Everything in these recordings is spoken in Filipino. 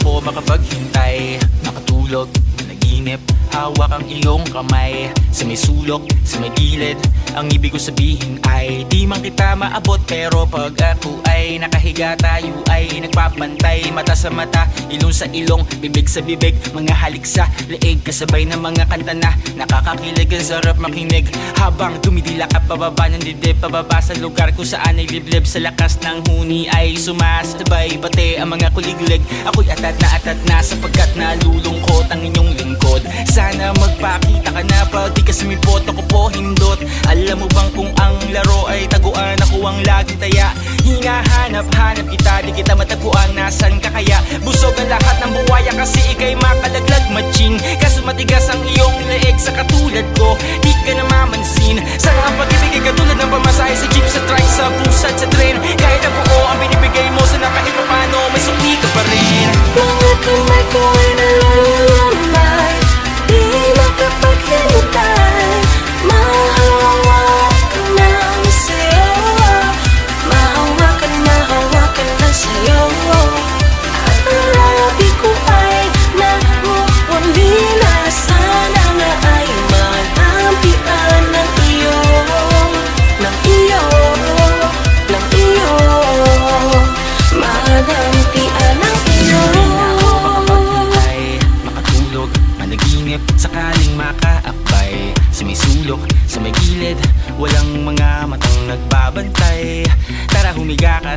ako makapaghintay. Nakatulog, naginip. Hawak ang iyong kamay. Sa may sulok, sa may gilid. Ang ibig ko sabihin ay Di man kita maabot Pero pag ako ay nakahiga Tayo ay nagpapantay. Mata sa mata, ilong sa ilong Bibig sa bibig, mga halik sa leeg. Kasabay ng mga kanta na Nakakakilig, ang sarap makinig. Habang dumidilak at pababa ng dibdib Pababa sa lugar kung saan ay liblib Sa lakas ng huni ay sumasabay Pati ang mga kuliglig. Ako'y atat na atat na Sapagkat nalulungkot ang inyong lingkod. Sana magpakita ka na Pag di ka sumipot ako po hindot. Alam mo bang kung ang laro ay taguan? Ako ang laging taya. Hinahanap-hanap kita. Di kita matagpuan. Nasaan ka kaya? Busog ang lahat ng buwaya Kasi ikay makalaglag matching Kaso matigas ang iyong leeg Sa katulad ko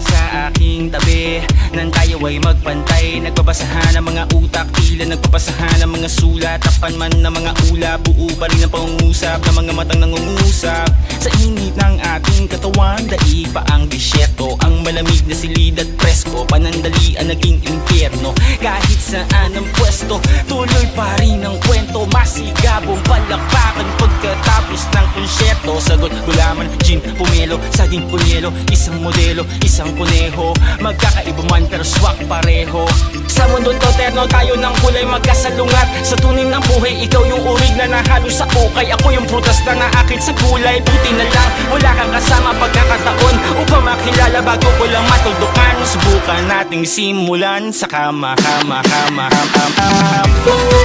sa aking tabi. Nang tayo ay magpantay Nagbabasahan ng mga utak Tila nagpapasahan ng mga sulat. Tapan man ng mga ulap Buo pa rin ang pangungusap Ng mga matang nangungusap. Sa init ng ating katawan Daig pa ang disyerto. Ang malamig na silid at presko Panandalian naging impyerno. Kahit saan ang pwesto? Tuloy pa rin ang kwento. Masigabong palakpakan Pagkatapos ng konsyerto. Sagot gulaman, gin, pumelo Saging punyelo, isang modelo Isang kuneho. Magkakaiba man pero swak pareho. Sa mundo to terno tayo ng kulay magkasalungat. Sa tuning ng buhay ikaw yung urig na nahalo sa ukay. Ako yung prutas na naakit sa gulay. Buti na lang wala kang kasama pagkakataon. Upang makilala bago ko lang matuldukan Subukan nating simulan sa kama, kama, kama, kama, kama. Mga kamay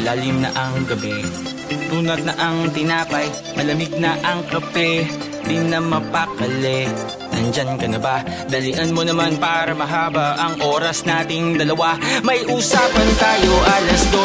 Malalim na ang gabi. Tunag na ang tinapay. Malamig na ang kape. Di na mapakali. Nandyan ka na ba? Dalian mo naman para mahaba ang oras nating dalawa. May usapan tayo alas 12